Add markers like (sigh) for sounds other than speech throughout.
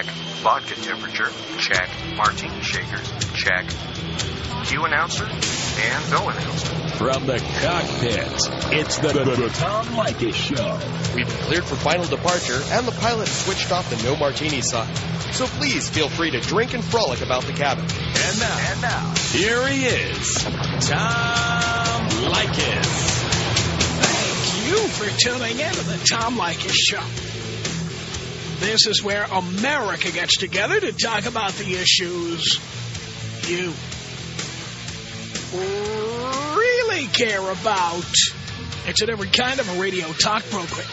Check. Vodka temperature? Check. Martini shakers? Check. Cue announcer? And go announcer. From the cockpit, it's the, the, the Tom Leykis Show. We've been cleared for final departure, and the pilot switched off the no martini sign. So please feel free to drink and frolic about the cabin. And now, and now, here he is, Tom Leykis. Thank you for tuning in to the Tom Leykis Show. This is where America gets together to talk about the issues you really care about. It's a different kind of a radio talk program.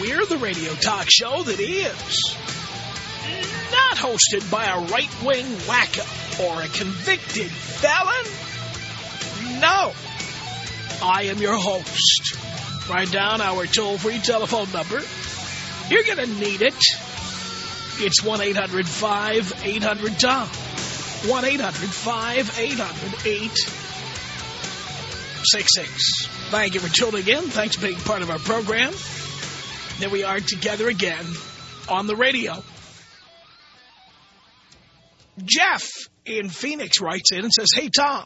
We're the radio talk show that is not hosted by a right-wing wacko or a convicted felon. No. I am your host. Write down our toll-free telephone number. You're going to need it. It's 1-800-5800-TOM. 1-800-5800-866. Thank you for tuning in. Thanks for being part of our program. Here we are together again on the radio. Jeff in Phoenix writes in and says, Hey, Tom.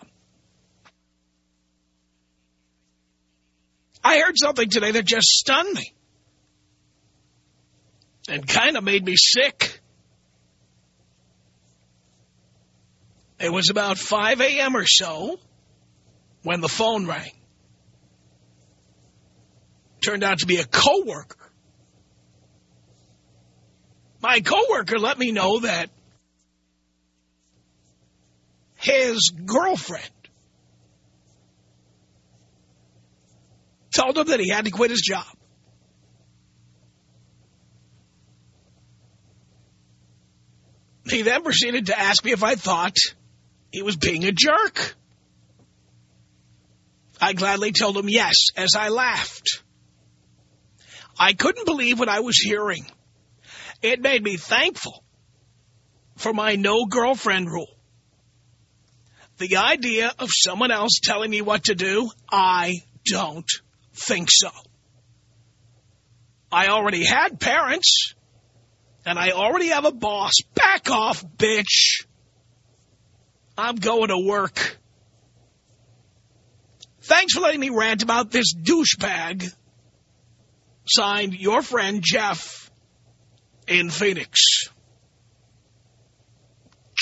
I heard something today that just stunned me. And kind of made me sick. It was about 5 a.m. or so when the phone rang. Turned out to be a coworker. My coworker let me know that his girlfriend told him that he had to quit his job. He then proceeded to ask me if I thought he was being a jerk. I gladly told him yes, as I laughed. I couldn't believe what I was hearing. It made me thankful for my no-girlfriend rule. The idea of someone else telling me what to do, I don't think so. I already had parents, and I already have a boss. Back off, bitch. I'm going to work. Thanks for letting me rant about this douchebag. Signed, your friend Jeff in Phoenix.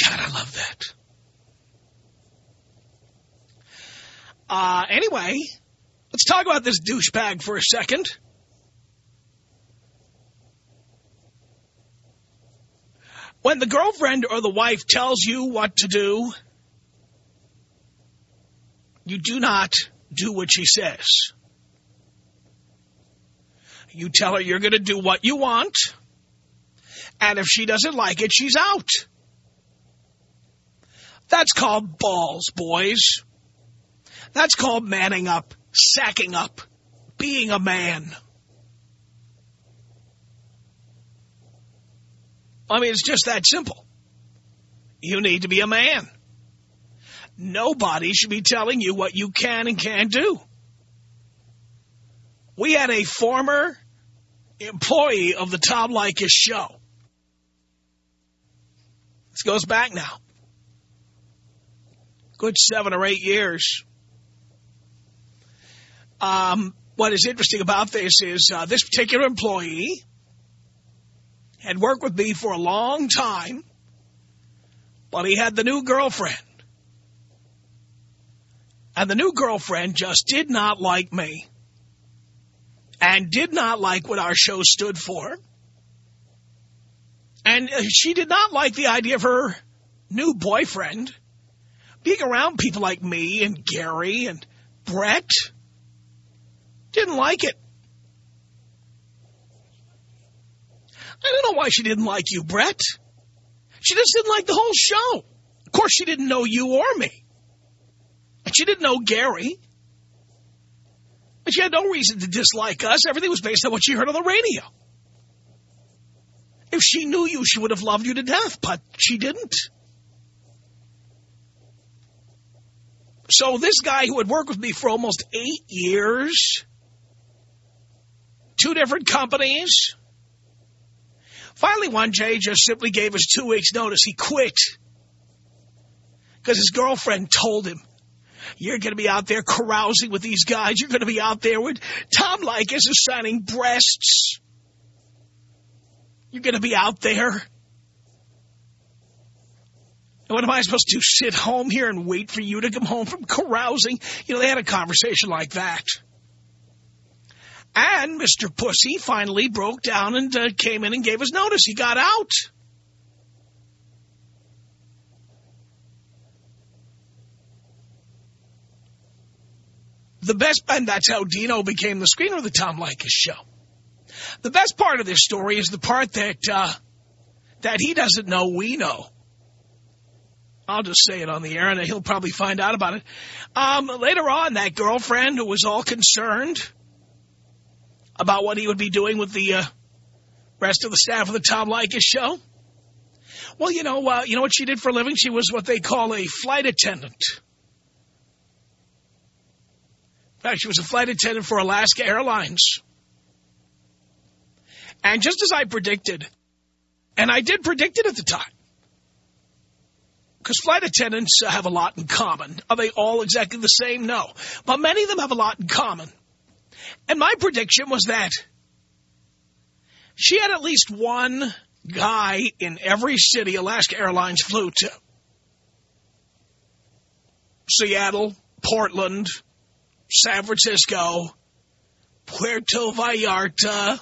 God, I love that. Uh, anyway, let's talk about this douchebag for a second. When the girlfriend or the wife tells you what to do, you do not do what she says. You tell her you're going to do what you want, and if she doesn't like it, she's out. That's called balls, boys. That's called manning up, sacking up, being a man. I mean, it's just that simple. You need to be a man. Nobody should be telling you what you can and can't do. We had a former employee of the Tom Leykis show. This goes back now. Good seven or eight years. Um, what is interesting about this is uh, this particular employee had worked with me for a long time, but he had the new girlfriend. And the new girlfriend just did not like me and did not like what our show stood for. And she did not like the idea of her new boyfriend being around people like me and Gary and Brett. Didn't like it. I don't know why she didn't like you, Brett. She just didn't like the whole show. Of course, she didn't know you or me. And she didn't know Gary. But she had no reason to dislike us. Everything was based on what she heard on the radio. If she knew you, she would have loved you to death, but she didn't. So this guy who had worked with me for almost eight years, two different companies, Finally, one day, just simply gave us two weeks' notice. He quit. Because his girlfriend told him, you're going to be out there carousing with these guys. You're going to be out there with Tom Leykis is signing breasts. You're going to be out there. And what am I supposed to do, sit home here and wait for you to come home from carousing? You know, they had a conversation like that. And Mr. Pussy finally broke down and uh, came in and gave his notice. He got out. The best, and that's how Dino became the screener of the Tom Leykis show. The best part of this story is the part that, uh, that he doesn't know we know. I'll just say it on the air, and he'll probably find out about it. Um, later on, that girlfriend who was all concerned about what he would be doing with the uh, rest of the staff of the Tom Leykis show. Well, you know, uh, you know what she did for a living? She was what they call a flight attendant. In fact, she was a flight attendant for Alaska Airlines. And just as I predicted, and I did predict it at the time, because flight attendants have a lot in common. Are they all exactly the same? No. But many of them have a lot in common. And my prediction was that she had at least one guy in every city Alaska Airlines flew to. Seattle, Portland, San Francisco, Puerto Vallarta,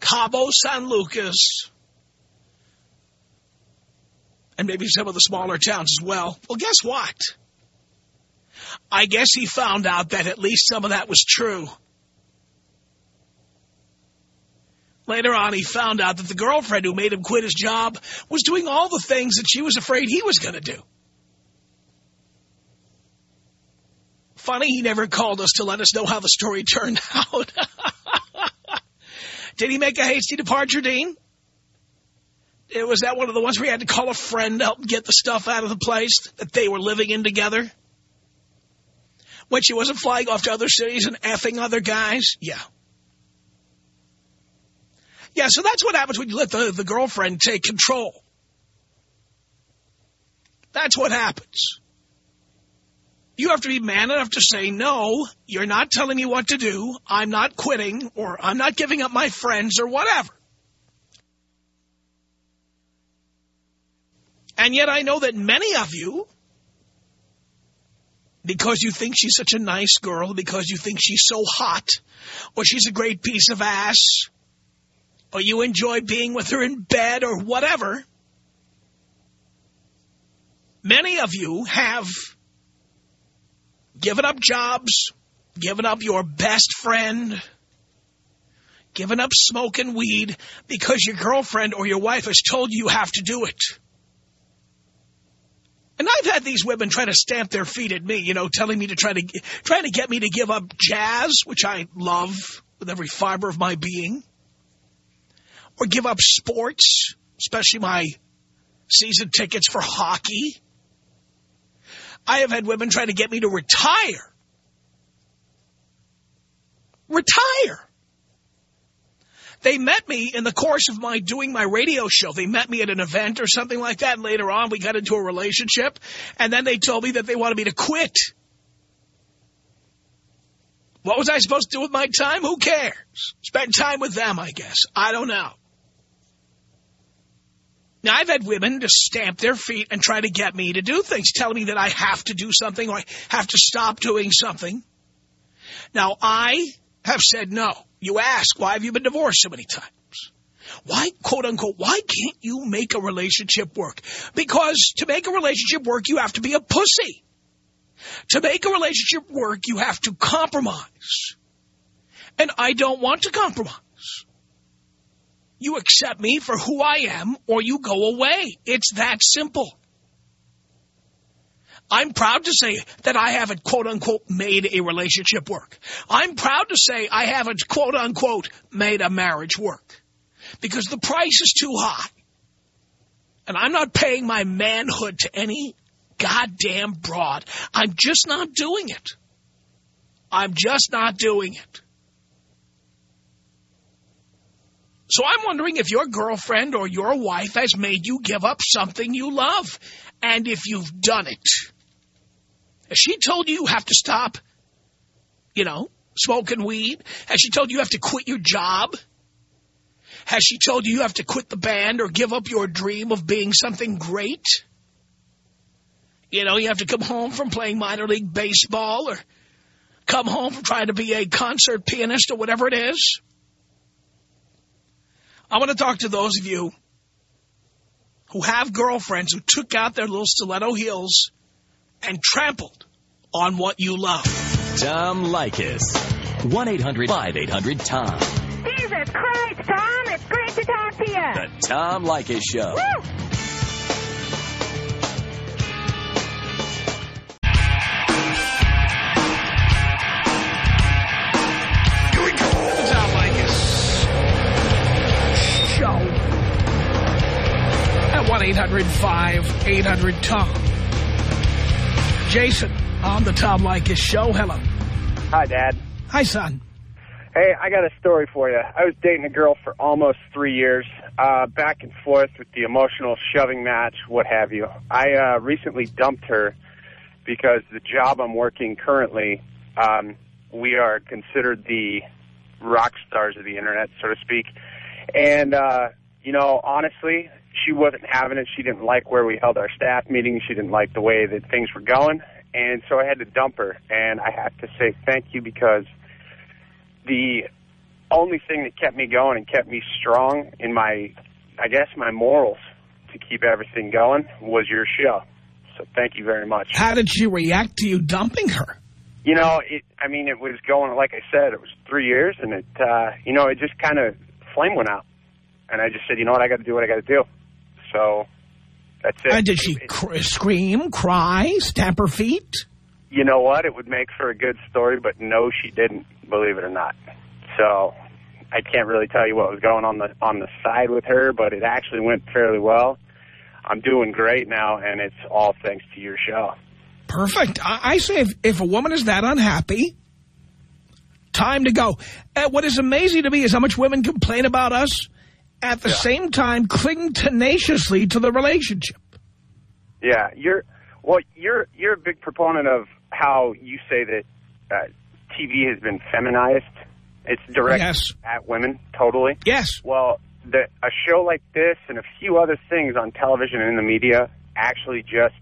Cabo San Lucas, and maybe some of the smaller towns as well. Well, guess what? I guess he found out that at least some of that was true. Later on, he found out that the girlfriend who made him quit his job was doing all the things that she was afraid he was going to do. Funny, he never called us to let us know how the story (laughs) turned out. Did he make a hasty departure, Dean? It Was that one of the ones where he had to call a friend to help get the stuff out of the place that they were living in together? When she wasn't flying off to other cities and effing other guys? Yeah. Yeah, so that's what happens when you let the, the girlfriend take control. That's what happens. You have to be man enough to say, no, you're not telling me what to do. I'm not quitting or I'm not giving up my friends or whatever. And yet I know that many of you, because you think she's such a nice girl, because you think she's so hot, or she's a great piece of ass, or you enjoy being with her in bed or whatever, many of you have given up jobs, given up your best friend, given up smoking weed because your girlfriend or your wife has told you you have to do it. And I've had these women try to stamp their feet at me, you know, telling me to try to, trying to get me to give up jazz, which I love with every fiber of my being, or give up sports, especially my season tickets for hockey. I have had women try to get me to retire. Retire. They met me in the course of my doing my radio show. They met me at an event or something like that. And later on, we got into a relationship. And then they told me that they wanted me to quit. What was I supposed to do with my time? Who cares? Spend time with them, I guess. I don't know. Now, I've had women to stamp their feet and try to get me to do things, telling me that I have to do something or I have to stop doing something. Now, I have said no. You ask, why have you been divorced so many times? Why, quote unquote, why can't you make a relationship work? Because to make a relationship work, you have to be a pussy. To make a relationship work, you have to compromise. And I don't want to compromise. You accept me for who I am or you go away. It's that simple. I'm proud to say that I haven't, quote unquote, made a relationship work. I'm proud to say I haven't, quote unquote, made a marriage work. Because the price is too high. And I'm not paying my manhood to any goddamn broad. I'm just not doing it. I'm just not doing it. So I'm wondering if your girlfriend or your wife has made you give up something you love. And if you've done it. Has she told you you have to stop, you know, smoking weed? Has she told you you have to quit your job? Has she told you you have to quit the band or give up your dream of being something great? You know, you have to come home from playing minor league baseball or come home from trying to be a concert pianist or whatever it is. I want to talk to those of you who have girlfriends who took out their little stiletto heels and trampled on what you love. Tom Leykis. 1-800-5800-TOM. Jesus Christ, Tom, it's great to talk to you. The Tom Leykis Show. Woo! 1-800-5800-TOM. Jason on the Tom Leykis Show. Hello. Hi, Dad. Hi, son. Hey, I got a story for you. I was dating a girl for almost three years, uh, back and forth with the emotional shoving match, what have you. I uh, recently dumped her because the job I'm working currently, um, we are considered the rock stars of the internet, so to speak. And, uh, you know, honestly, she wasn't having it. She didn't like where we held our staff meetings. She didn't like the way that things were going. And so I had to dump her. And I have to say thank you because the only thing that kept me going and kept me strong in my, I guess, my morals to keep everything going was your show. So thank you very much. How did she react to you dumping her? You know, it, I mean, it was going, like I said, it was three years, and it, uh, you know, it just kind of, flame went out. And I just said, you know what, I got to do what I got to do. So that's it. And did she It- cr scream, cry, stamp her feet? you know what? It would make for a good story, but no, she didn't, believe it or not. So I can't really tell you what was going on the on the side with her, but it actually went fairly well. I'm doing great now, and it's all thanks to your show. Perfect. I, I say if, if a woman is that unhappy, time to go. And what is amazing to me is how much women complain about us, at the same time cling tenaciously to the relationship. Yeah, you're well. You're you're a big proponent of how you say that uh, TV has been feminized. It's directed Yes. at women, totally. Yes. Well, the, a show like this and a few other things on television and in the media actually just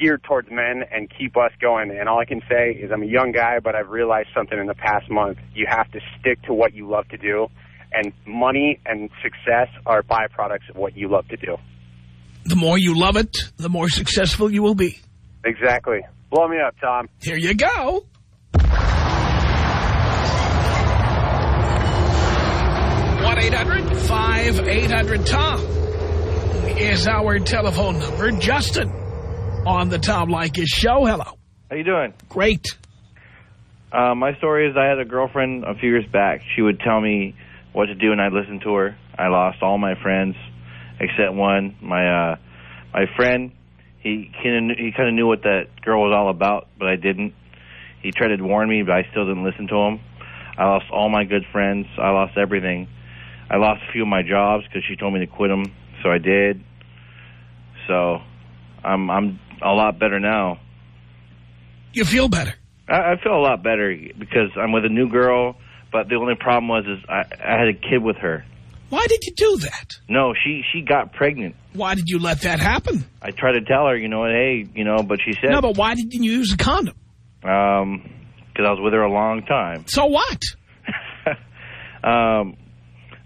geared towards men and keep us going. And all I can say is I'm a young guy, but I've realized something in the past month. You have to stick to what you love to do, and money and success are byproducts of what you love to do. The more you love it, the more successful you will be. Exactly. Blow me up, Tom. Here you go. one 800 tom is our telephone number. Justin on the Tom Leykis show. Hello. How you doing? Great. Uh, my story is I had a girlfriend a few years back. She would tell me what to do, and I'd listen to her. I lost all my friends except one. My uh, my friend, he kind of he kind of knew what that girl was all about, but I didn't. He tried to warn me, but I still didn't listen to him. I lost all my good friends. I lost everything. I lost a few of my jobs because she told me to quit them, so I did. So I'm I'm a lot better now. You feel better. I, I feel a lot better because I'm with a new girl. But the only problem was is I, I had a kid with her. Why did you do that? No, she she got pregnant. Why did you let that happen? I tried to tell her, you know, hey, you know, but she said, No, but why didn't you use a condom? um, because I was with her a long time. So what? (laughs) um,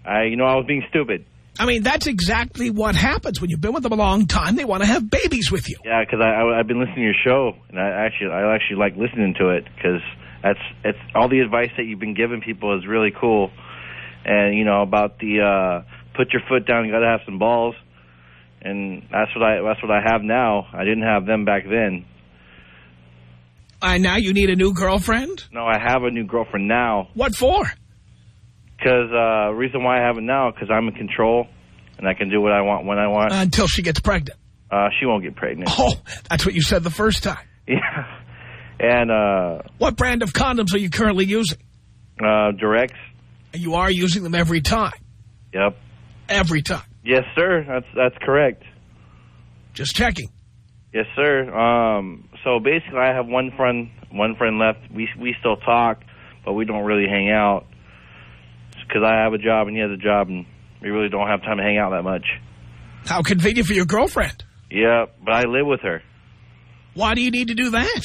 I, you know, I was being stupid. I mean, that's exactly what happens. When you've been with them a long time, they want to have babies with you. Yeah, because I, I I've been listening to your show, and I actually I actually like listening to it because that's it's all the advice that you've been giving people is really cool, and you know about the uh, put your foot down, you got to have some balls, and that's what I that's what I have now. I didn't have them back then. And now you need a new girlfriend? No, I have a new girlfriend now What for? because uh, reason why I have it now because I'm in control and I can do what I want when I want. Until she gets pregnant. Uh, she won't get pregnant. Oh, that's what you said the first time. (laughs) Yeah, and uh, What brand of condoms are you currently using? uh, directs. You are using them every time. Yep. Every time. Yes, sir. That's that's correct. Just checking. Yes, sir. Um, so basically, I have one friend, one friend left. We we still talk, but we don't really hang out because I have a job and he has a job, and we really don't have time to hang out that much. How convenient for your girlfriend. Yeah, but I live with her. Why do you need to do that?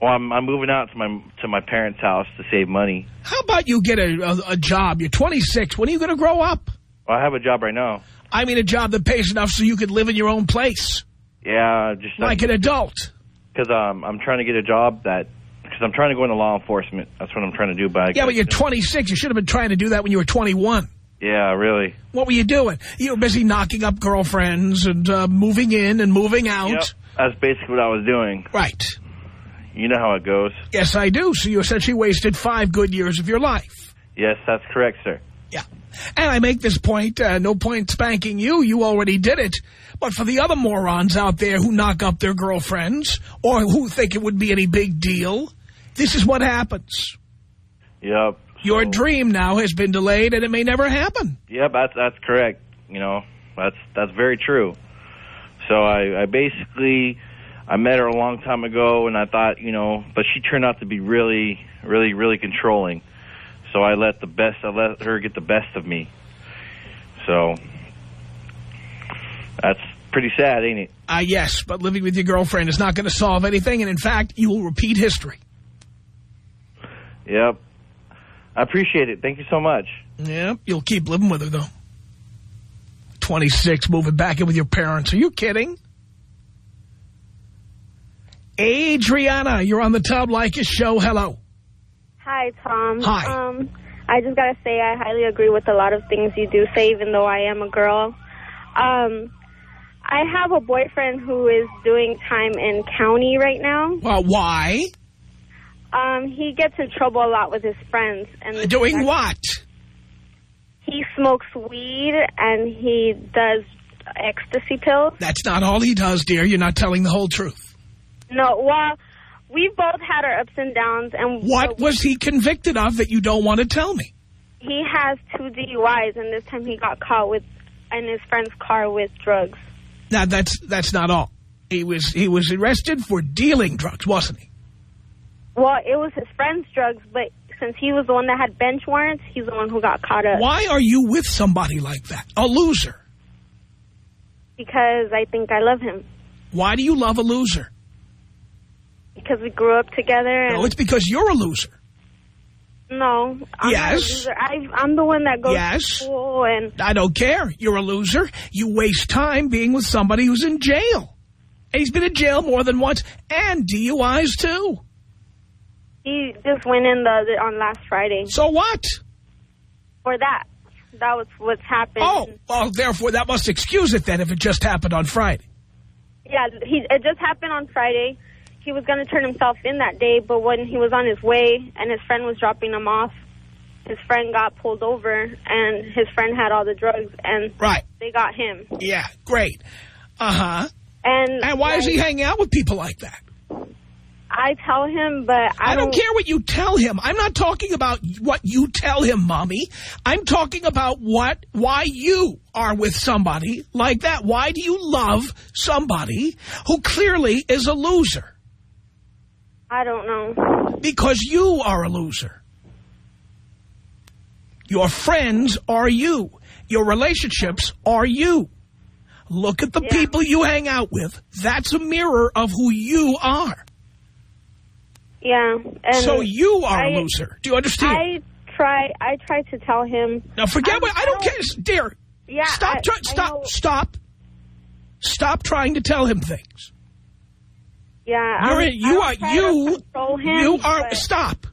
Well, I'm, I'm moving out to my to my parents' house to save money. How about you get a, a, a job? You're 26. When are you going to grow up? Well, I have a job right now. I mean a job that pays enough so you could live in your own place. Yeah, just like an adult. Because um, I'm trying to get a job that because I'm trying to go into law enforcement. That's what I'm trying to do. But yeah, but you're 26. You should have been trying to do that when you were 21. Yeah, really. What were you doing? You were busy knocking up girlfriends and uh, moving in and moving out. Yep, that's basically what I was doing. Right. You know how it goes. Yes, I do. So you essentially wasted five good years of your life. Yes, that's correct, sir. Yeah. And I make this point, uh, no point spanking you. You already did it. But for the other morons out there who knock up their girlfriends or who think it would be any big deal, this is what happens. Yep. Your dream now has been delayed and it may never happen. Yep, that's, that's correct. You know, that's, that's very true. So I, I basically I met her a long time ago, and I thought, you know, but she turned out to be really, really, really controlling. So I let the best, I let her get the best of me. So that's pretty sad, ain't it? Uh, yes, but living with your girlfriend is not going to solve anything, and in fact, you will repeat history. Yep. I appreciate it. Thank you so much. Yep, you'll keep living with her, though. 26, moving back in with your parents. Are you kidding? Adriana, you're on the Tom Leykis show. Hello. Hi, Tom. Hi. Um, I just got to say I highly agree with a lot of things you do say, even though I am a girl. Um, I have a boyfriend who is doing time in county right now. Well, why? Um, he gets in trouble a lot with his friends. and Doing what? He smokes weed and he does ecstasy pills. That's not all he does, dear. You're not telling the whole truth. No, well, we've both had our ups and downs. and What was he convicted of that you don't want to tell me? He has two DUIs, and this time he got caught with in his friend's car with drugs. Now, that's that's not all. He was he was arrested for dealing drugs, wasn't he? Well, it was his friend's drugs, but since he was the one that had bench warrants, he's the one who got caught up. Why are you with somebody like that? A loser. Because I think I love him. Why do you love a loser? Because we grew up together. no, it's because you're a loser. No. I'm yes. I, am the one that goes yes. to school. and I don't care. You're a loser. You waste time being with somebody who's in jail. And he's been in jail more than once. And DUIs, too. He just went in the, the on last Friday. So what? For that. That was what's happened. Oh, well, therefore, that must excuse it then if it just happened on Friday. Yeah, he, it just happened on Friday he was going to turn himself in that day, but when he was on his way and his friend was dropping him off, his friend got pulled over, and his friend had all the drugs, and right. they got him. Yeah, great. Uh-huh. And, and why like, is he hanging out with people like that? I tell him, but I, I don't, don't care what you tell him. I'm not talking about what you tell him, Mommy. I'm talking about what, why you are with somebody like that. Why do you love somebody who clearly is a loser? I don't know. Because you are a loser. Your friends are you. Your relationships are you. Look at the yeah. people you hang out with. That's a mirror of who you are. Yeah. And so you are I, a loser. Do you understand? I try I try to tell him. Now forget I, what I don't, care. Dear. Yeah. Stop I, stop stop. Stop trying to tell him things. Yeah, You're in, you are you him, you are stop.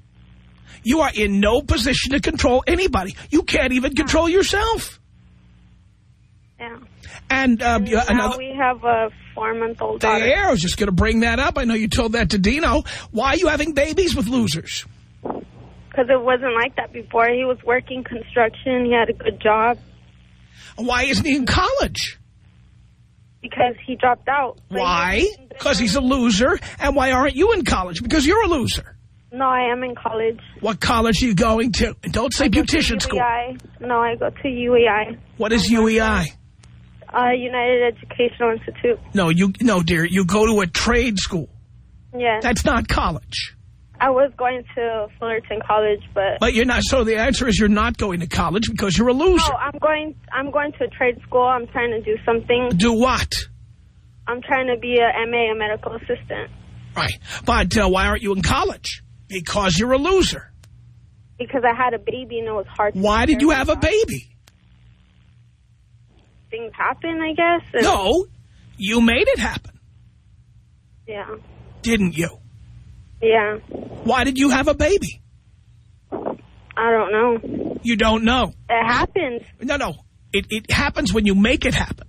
You are in no position to control anybody. You can't even control yourself. Yeah. And, um, and now another, we have a four-month-old daughter. There, I was just going to bring that up. I know you told that to Dino. Why are you having babies with losers? Because it wasn't like that before. He was working construction. He had a good job. Why isn't he in college? Because he dropped out. Why? Because he's a loser. And why aren't you in college? Because you're a loser. No, I am in college. What college are you going to? Don't say beautician school. UEI. No, I go to UEI. What is UEI? Uh, United Educational Institute. No, you no, dear. You go to a trade school. Yes. That's not college. I was going to Fullerton College, but But you're not. So the answer is you're not going to college because you're a loser. no, I'm going. I'm going to a trade school. I'm trying to do something. Do what? I'm trying to be a MA, a medical assistant, Right. But uh, why aren't you in college? Because you're a loser. because I had a baby and it was hard. Why did you have a baby? Things happen, I guess. No, you made it happen, Yeah. didn't you? Yeah. Why did you have a baby? I don't know. You don't know. It happens. No, no. It, it happens when you make it happen.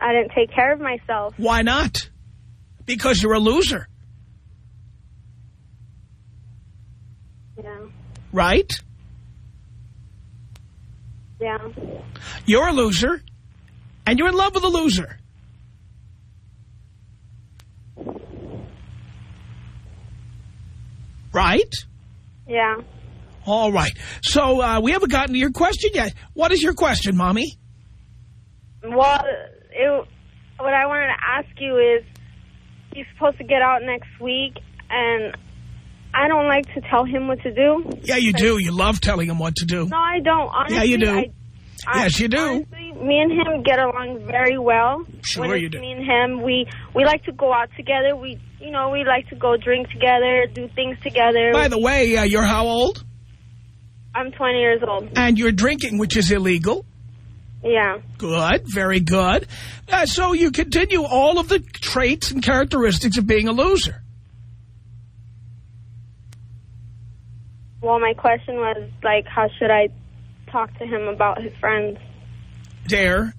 I didn't take care of myself. Why not? Because you're a loser, Yeah. right? Yeah. You're a loser, and you're in love with a loser. Right? Yeah. All right. So uh, we haven't gotten to your question yet. What is your question, Mommy? Well, it, what I wanted to ask you is, he's supposed to get out next week, and I don't like to tell him what to do. Yeah, you do. You love telling him what to do. No, I don't. Honestly, Yeah, you do. I, I- Yes, you do. Honestly, me and him get along very well. Sure you do. Me and him, we we like to go out together. We, you know, we like to go drink together, do things together. By the way, uh, you're how old? I'm 20 years old. And you're drinking, which is illegal. Yeah. Good, very good. Uh, so you continue all of the traits and characteristics of being a loser. Well, my question was like, how should I talk to him about his friends? Dare,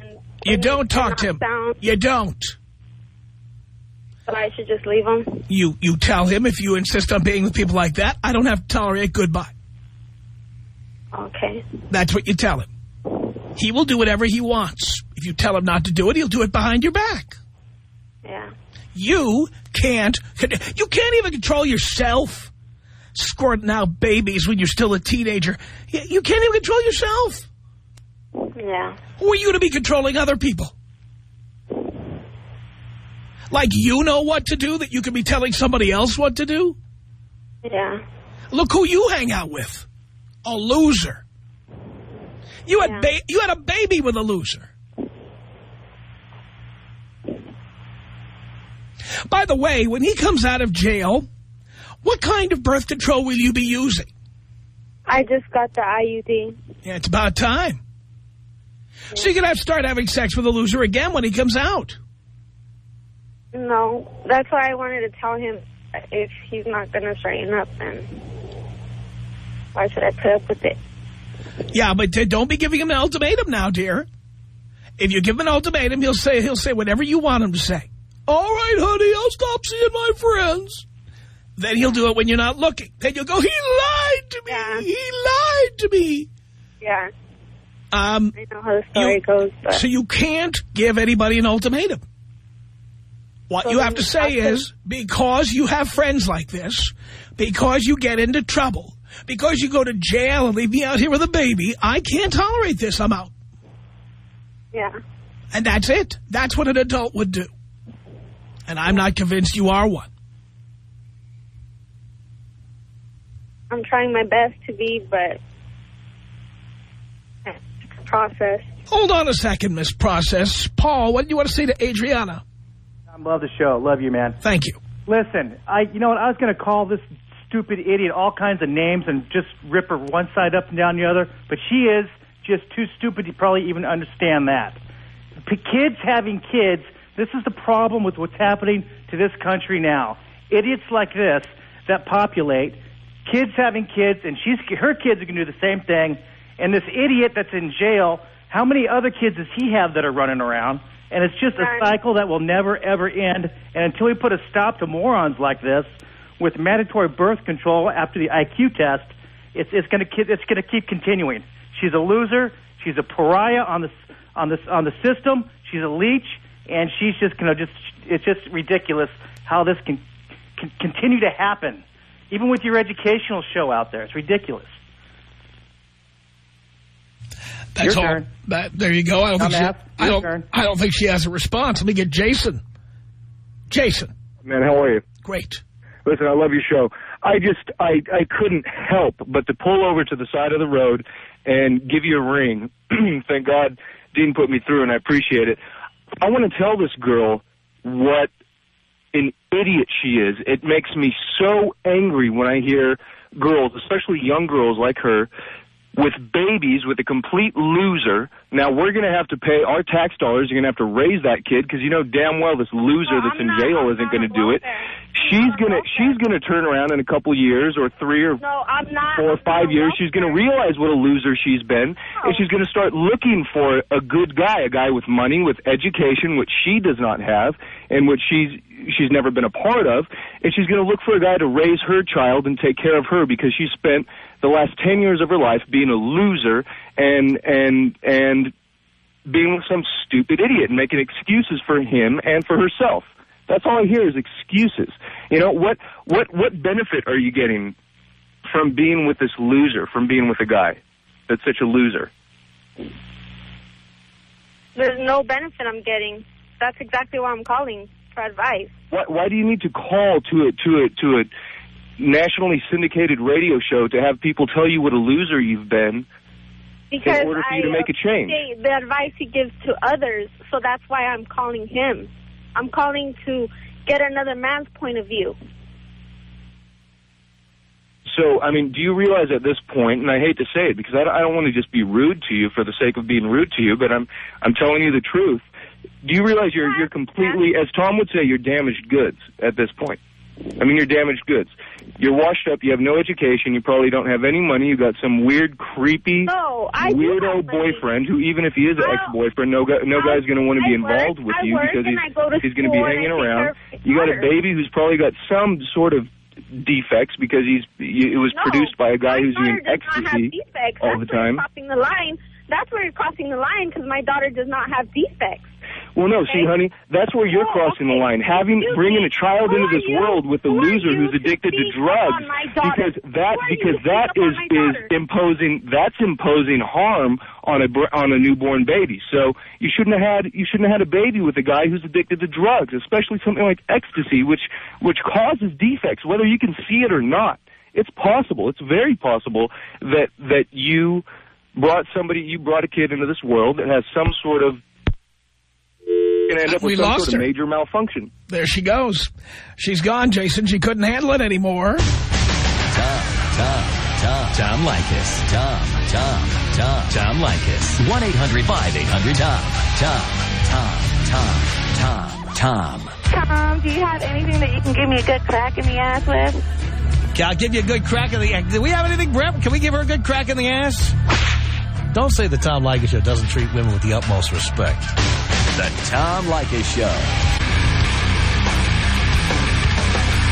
you don't talk to him. sound- You don't. But I should just leave him. You you tell him if you insist on being with people like that, I don't have to tolerate goodbye. Okay. That's what you tell him. He will do whatever he wants. If you tell him not to do it, he'll do it behind your back. Yeah. You can't, you can't even control yourself. Squirting out babies when you're still a teenager. You can't even control yourself. Yeah. Who are you to be controlling other people? Like you know what to do that you can be telling somebody else what to do? Yeah. Look who you hang out with. A loser. You had Yeah. you had a baby with a loser. By the way, when he comes out of jail, what kind of birth control will you be using? I just got the IUD. Yeah, it's about time. So you're going to have to start having sex with a loser again when he comes out. No, that's why I wanted to tell him if he's not going to straighten up, then why should I put up with it? Yeah, but don't be giving him an ultimatum now, dear. If you give him an ultimatum, he'll say he'll say whatever you want him to say. All right, honey, I'll stop seeing my friends. Then he'll do it when you're not looking. Then you'll go, he lied to me. Yeah. He lied to me. Yeah, Um, I know how the story You- goes, but so you can't give anybody an ultimatum. What So you have to say have to- is, because you have friends like this, because you get into trouble, because you go to jail and leave me out here with a baby, I can't tolerate this. I'm out. yeah. And that's it. That's what an adult would do. And I'm not convinced you are one. I'm trying my best to be, but it's a process. Hold on a second, Miss Process. Paul, what do you want to say to Adriana? I love the show. Love you, man. Thank you. Listen, I you know what? I was going to call this stupid idiot all kinds of names and just rip her one side up and down the other, but she is just too stupid to probably even understand that. P- kids having kids, this is the problem with what's happening to this country now. Idiots like this that populate, kids having kids, and she's her kids are going to do the same thing. And this idiot that's in jail, how many other kids does he have that are running around? And it's just a cycle that will never ever end. And until we put a stop to morons like this, with mandatory birth control after the IQ test, it's it's going to it's going to keep continuing. She's a loser. She's a pariah on the on the on the system. She's a leech, and she's just going to just it's just ridiculous how this can, can continue to happen. Even with your educational show out there, it's ridiculous. That's Your all. turn. That, there you go. I don't think Dumbass. she, I don't. turn. I don't think she has a response. Let me get Jason. Jason, Man, how are you? great. Listen, I love your show. I just, I, I couldn't help but to pull over to the side of the road and give you a ring. (clears throat) Thank God Dean put me through, and I appreciate it. I want to tell this girl what an idiot she is. It makes me so angry when I hear girls, especially young girls like her, with babies with a complete loser. Now we're going to have to pay our tax dollars. You're going to have to raise that kid because you know damn well this loser that's in jail isn't going to do it. She's going to she's going to turn around in a couple years or three or No, I'm not. four or five years. She's going to realize what a loser she's been, and she's going to start looking for a good guy, a guy with money, with education, which she does not have, and which she's she's never been a part of, and she's going to look for a guy to raise her child and take care of her because she spent the last ten years of her life being a loser and and and being with some stupid idiot and making excuses for him and for herself. That's all I hear is excuses. You know what what what benefit are you getting from being with this loser, from being with a guy that's such a loser? There's no benefit I'm getting. That's exactly why I'm calling for advice. Why, why do you need to call to a to a to a nationally syndicated radio show to have people tell you what a loser you've been Because in order for I you to make a change? the advice he gives to others, so that's why I'm calling him. I'm calling to get another man's point of view. So, I mean, do you realize at this point, and I hate to say it because I don't, I don't want to just be rude to you for the sake of being rude to you, but I'm I'm telling you the truth. Do you realize you're you're completely, as Tom would say, you're damaged goods at this point? I mean, you're damaged goods. You're washed up. You have no education. You probably don't have any money. You've got some weird, creepy, I weirdo boyfriend who, even if he is an ex-boyfriend, no guy, no guy's going to want to be I work- involved with I you because and I go to he's he's going to be hanging around. You got a baby who's probably got some sort of defects because he's it was No, produced by a guy who's doing ecstasy defects. all That's the time. Crossing the line. That's where you're crossing the line because my daughter does not have defects. Well, no, see, honey, that's where you're Oh, crossing the line. Having bringing a child into this you? world with a loser who's addicted to drugs, on my daughter? because that Who are you because that is is up on my is daughter? imposing that's imposing harm on a br- on a newborn baby. So you shouldn't have had you shouldn't have had a baby with a guy who's addicted to drugs, especially something like ecstasy, which which causes defects, whether you can see it or not. It's possible. It's very possible that that you brought somebody you brought a kid into this world that has some sort of going to end up We with some lost sort of her. major malfunction. There she goes. She's gone, Jason. She couldn't handle it anymore. Tom, Tom, Tom. Tom Leykis. Tom, Tom, Tom. Tom Leykis. 1-800-5800-TOM. Tom, Tom, Tom, Tom, Tom. Tom, do you have anything that you can give me a good crack in the ass with? I'll give you a good crack in the ass. Do we have anything, Brett? Can we give her a good crack in the ass? Don't say the Tom Leykis Show doesn't treat women with the utmost respect. The Tom Leykis Show.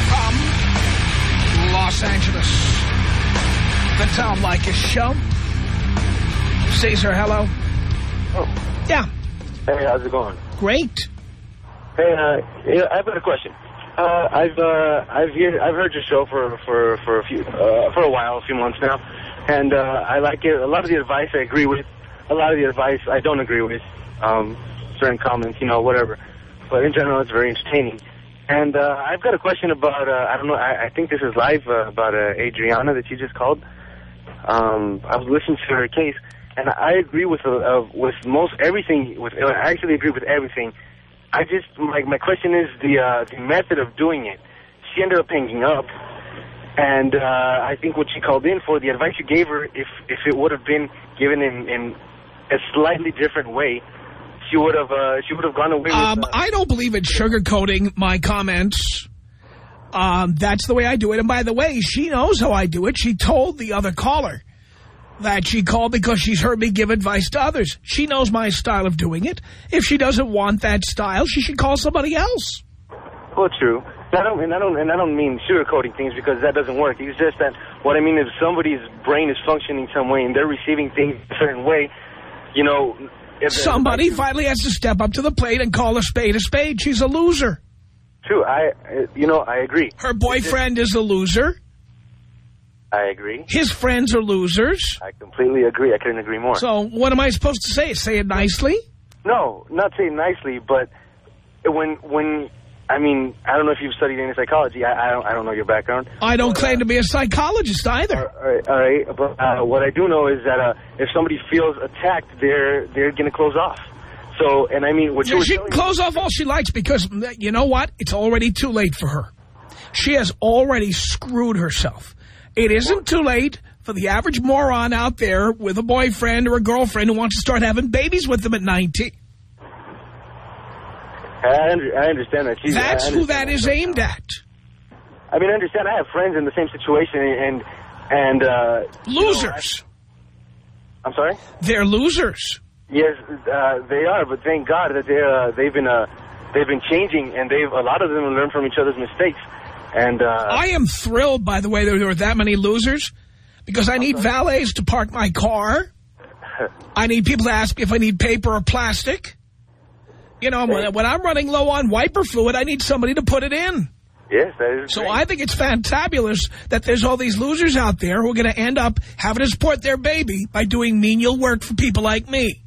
From Los Angeles, the Tom Leykis Show. Caesar, hello. Oh. Yeah, Hey, how's it going? great. Hey, uh, yeah, I've got a question. Uh, I've uh, I've hear, I've heard your show for for for a few uh, for a while, a few months now, and uh, I like it. A lot of the advice I agree with. A lot of the advice I don't agree with. Um, certain comments, you know, whatever. But in general, it's very entertaining. And uh, I've got a question about uh, I don't know. I, I think this is live uh, about uh, Adriana that you just called. Um, I was listening to her case, and I agree with uh, uh, with most everything. With I actually agree with everything. I just my my question is the uh, the method of doing it. She ended up hanging up, and uh, I think what she called in for the advice you gave her, if if it would have been given in in a slightly different way, she would have uh, she would have gone away with. Um, uh, I don't believe in sugarcoating my comments. Um, that's the way I do it. And by the way, she knows how I do it. She told the other caller that she called because she's heard me give advice to others. She knows my style of doing it. If she doesn't want that style, she should call somebody else. Well, true. I don't, and I don't, and I don't mean sugarcoating things because that doesn't work. It's just that what I mean is somebody's brain is functioning some way and they're receiving things a certain way. You know, Somebody finally has to step up to the plate and call a spade a spade. She's a loser. True. I, uh, you know, I agree. Her boyfriend is a loser. I agree. His friends are losers. I completely agree. I couldn't agree more. So what am I supposed to say? Say it nicely? No, not saying nicely, but when when I mean I don't know if you've studied any psychology. I, I don't I don't know your background. I don't claim to be a psychologist either. All right, all right. But uh, what I do know is that uh, if somebody feels attacked, they're they're going to close off. So, and I mean, what you Yeah, she can close off all she likes because, you know what? It's already too late for her. She has already screwed herself. It isn't too late for the average moron out there with a boyfriend or a girlfriend who wants to start having babies with them at 19. I, under, I understand that. She's, That's I who understand that is aimed at. I mean, I understand. I have friends in the same situation, and and uh, Losers. I'm sorry. They're losers. Yes, uh, they are, but thank God that they uh, they've been uh, they've been changing, and they've a lot of them have learned from each other's mistakes. And uh, I am thrilled, by the way, that there are that many losers because I need valets to park my car. (laughs) I need people to ask me if I need paper or plastic. You know, when, when I'm running low on wiper fluid, I need somebody to put it in. yes, that is. So I think it's fantabulous that there's all these losers out there who are going to end up having to support their baby by doing menial work for people like me.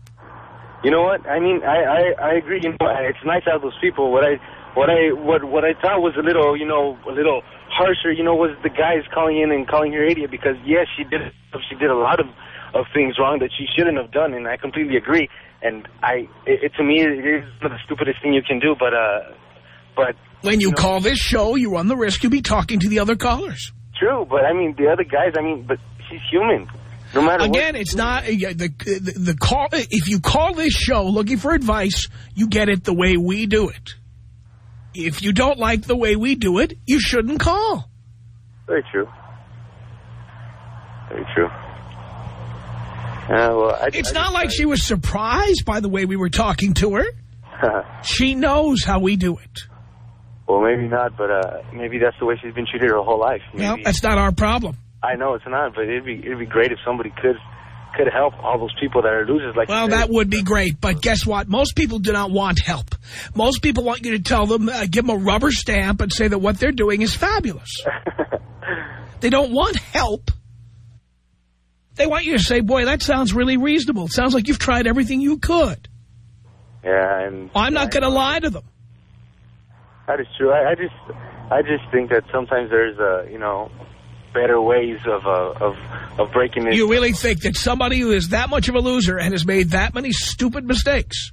You know what? I mean, I, I, I agree. You know, it's nice to have those people. What I, what I, what, what I thought was a little, you know, a little harsher. You know, was the guys calling in and calling her idiot because yes, she did, she did a lot of, of things wrong that she shouldn't have done, and I completely agree. And I, it, it to me, it is the stupidest thing you can do. But, uh, but When you call this show, you run the risk you'll be talking to the other callers. true. But I mean, the other guys. I mean, but she's human. No matter Again, what. it's not uh, the, the the call. If you call this show looking for advice, you get it the way we do it. If you don't like the way we do it, you shouldn't call. Very true. Very true. Uh, well, I, It's not like she was surprised by the way we were talking to her. (laughs) She knows how we do it. well, maybe not, but uh, maybe that's the way she's been treated her whole life. Maybe. Well, that's not our problem. I know it's not, but it'd be it'd be great if somebody could could help all those people that are losers. Like Well, that would be great, but guess what? Most people do not want help. Most people want you to tell them, uh, give them a rubber stamp and say that what they're doing is fabulous. (laughs) they don't want help. They want you to say, boy, that sounds really reasonable. It sounds like you've tried everything you could. yeah, and I'm not going to lie to them. that is true. I, I just I just think that sometimes there's uh, you know better ways of uh, of of breaking it. You really think that somebody who is that much of a loser and has made that many stupid mistakes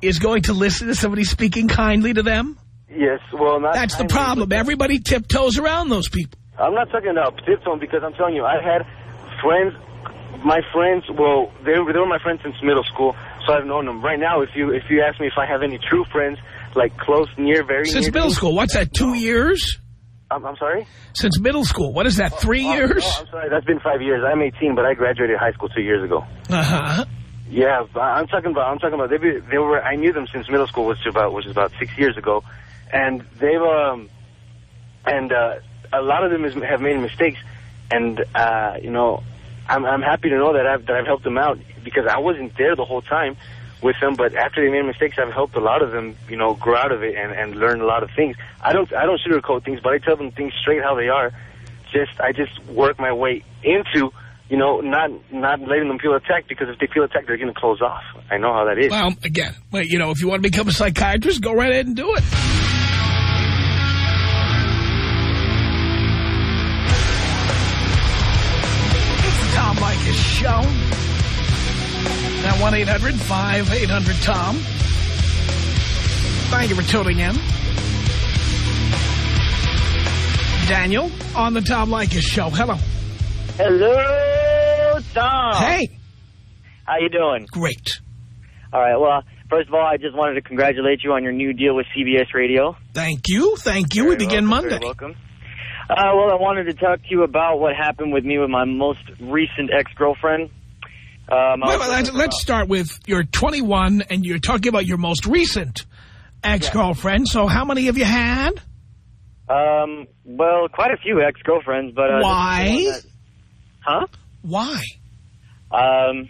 is going to listen to somebody speaking kindly to them? yes, well, not. That's the problem. Everybody tiptoes around those people. I'm not talking about tiptoeing because I'm telling you, I had friends. My friends, well, they were, they were my friends since middle school, so I've known them. Right now, if you if you ask me if I have any true friends, like close, near, very Since near middle school. What's that, two years? I'm, I'm sorry. Since middle school. What is that, three Oh, years? Oh, I'm sorry. That's been five years. I'm 18, but I graduated high school two years ago. Uh-huh. Yeah, I'm talking about. I'm talking about. They they were. I knew them since middle school, which is about which is about six years ago, and they've um, and uh, a lot of them is, have made mistakes, and uh, you know, I'm I'm happy to know that I've that I've helped them out because I wasn't there the whole time with them, but after they made mistakes, I've helped a lot of them, you know, grow out of it and and learn a lot of things. I don't I don't sugarcoat things, but I tell them things straight how they are. Just I just work my way into you know, not not letting them feel attacked because if they feel attacked, they're going to close off. I know how that is. Well, again, well, you know, if you want to become a psychiatrist, go right ahead and do it. 1-800-5800-TOM. Thank you for tuning in. Daniel on the Tom Leykis Show. Hello. Hello, Tom. Hey. How you doing? Great. All right. Well, first of all, I just wanted to congratulate you on your new deal with CBS Radio. Thank you. Thank you. we begin welcome, Monday. Very welcome. Uh, well, I wanted to talk to you about what happened with me with my most recent ex-girlfriend. Um, was let's, let's start with you're 21 and you're talking about your most recent ex-girlfriend. So how many have you had? Um, well, quite a few ex-girlfriends, but uh, Why? this is the one that- huh? Why? Um,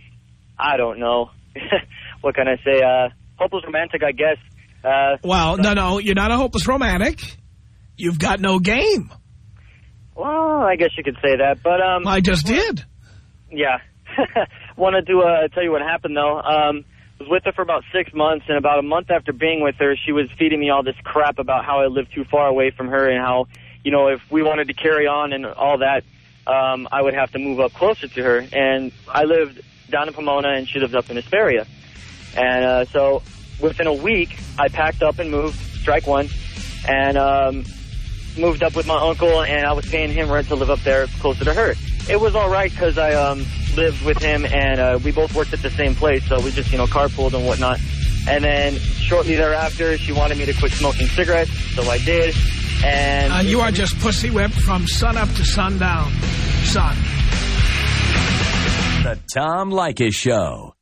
I don't know. (laughs) what can I say? Uh, hopeless romantic, I guess. Uh, Well, no, no, you're not a hopeless romantic. You've got no game. Well, I guess you could say that, but um, I just did. Yeah. (laughs) Wanted to do uh, tell you what happened though. Um, was with her for about six months, and about a month after being with her, she was feeding me all this crap about how I lived too far away from her and how, you know, if we wanted to carry on and all that, um, I would have to move up closer to her. And I lived down in Pomona, and she lived up in Hesperia. And uh, so within a week, I packed up and moved, strike one, and um, moved up with my uncle, and I was paying him rent to live up there closer to her. It was all right because I um, lived with him, and uh, we both worked at the same place, so we just, you know, carpooled and whatnot. And then shortly thereafter, she wanted me to quit smoking cigarettes, so I did. And Uh, you are just pussy whipped from sun up to sundown, son. The Tom Leykis Show.